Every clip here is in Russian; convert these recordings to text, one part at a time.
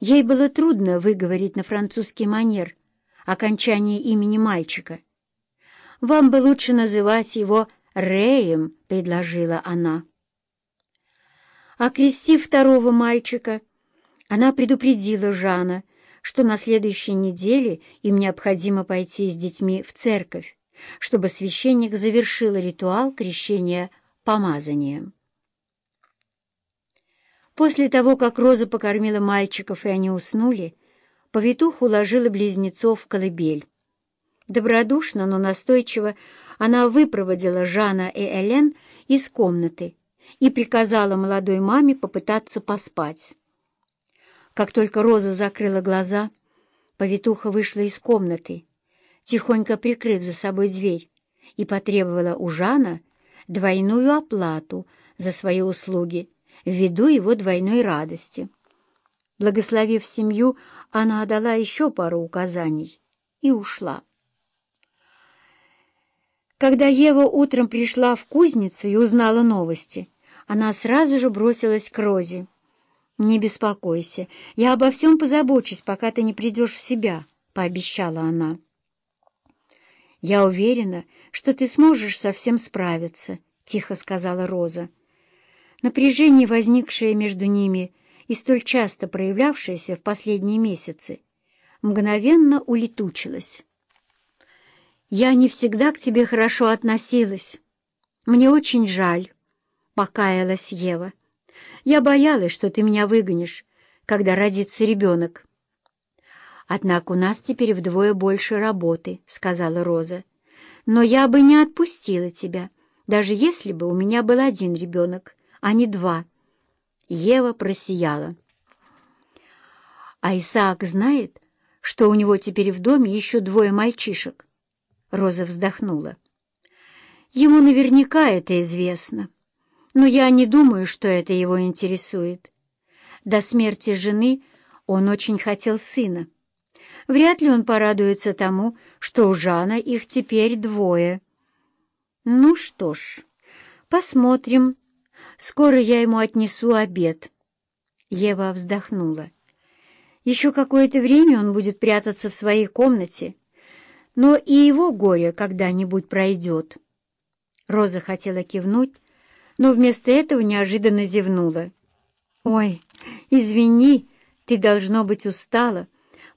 Ей было трудно выговорить на французский манер окончание имени мальчика. «Вам бы лучше называть его Рэем», — предложила она. Окрестив второго мальчика, она предупредила Жана, что на следующей неделе им необходимо пойти с детьми в церковь, чтобы священник завершил ритуал крещения помазанием. После того, как Роза покормила мальчиков и они уснули, повитуха уложила близнецов в колыбель. Добродушно, но настойчиво она выпроводила Жана и Элен из комнаты и приказала молодой маме попытаться поспать. Как только Роза закрыла глаза, повитуха вышла из комнаты, тихонько прикрыв за собой дверь, и потребовала у Жана двойную оплату за свои услуги ввиду его двойной радости. Благословив семью, она дала еще пару указаний и ушла. Когда Ева утром пришла в кузницу и узнала новости, она сразу же бросилась к Розе. «Не беспокойся, я обо всем позабочусь, пока ты не придешь в себя», — пообещала она. «Я уверена, что ты сможешь со всем справиться», — тихо сказала Роза. Напряжение, возникшее между ними и столь часто проявлявшееся в последние месяцы, мгновенно улетучилось. «Я не всегда к тебе хорошо относилась. Мне очень жаль», — покаялась Ева. «Я боялась, что ты меня выгонишь, когда родится ребенок». «Однако у нас теперь вдвое больше работы», — сказала Роза. «Но я бы не отпустила тебя, даже если бы у меня был один ребенок, а не два». Ева просияла. «А Исаак знает, что у него теперь в доме еще двое мальчишек?» Роза вздохнула. «Ему наверняка это известно, но я не думаю, что это его интересует. До смерти жены он очень хотел сына. Вряд ли он порадуется тому, что у Жана их теперь двое. Ну что ж, посмотрим. Скоро я ему отнесу обед». Ева вздохнула. Еще какое-то время он будет прятаться в своей комнате, но и его горе когда-нибудь пройдет. Роза хотела кивнуть, но вместо этого неожиданно зевнула. «Ой, извини, ты, должно быть, устала.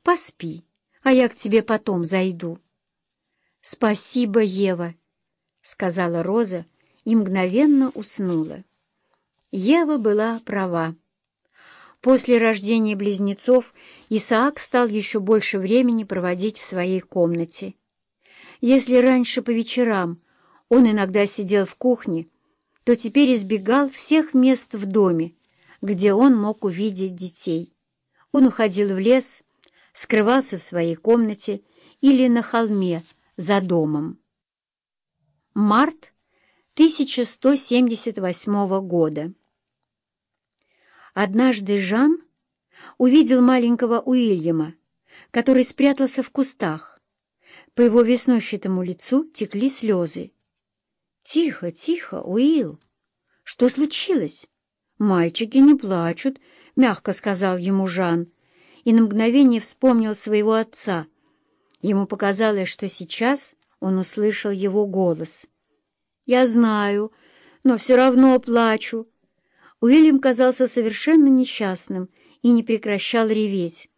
Поспи, а я к тебе потом зайду». «Спасибо, Ева», — сказала Роза и мгновенно уснула. Ева была права. После рождения близнецов Исаак стал еще больше времени проводить в своей комнате. Если раньше по вечерам он иногда сидел в кухне, то теперь избегал всех мест в доме, где он мог увидеть детей. Он уходил в лес, скрывался в своей комнате или на холме за домом. Март 1178 года. Однажды Жан увидел маленького Уильяма, который спрятался в кустах. По его веснущатому лицу текли слезы. «Тихо, тихо, Уилл! Что случилось?» «Мальчики не плачут», — мягко сказал ему Жан, и на мгновение вспомнил своего отца. Ему показалось, что сейчас он услышал его голос. «Я знаю, но все равно плачу», Уильям казался совершенно несчастным и не прекращал реветь.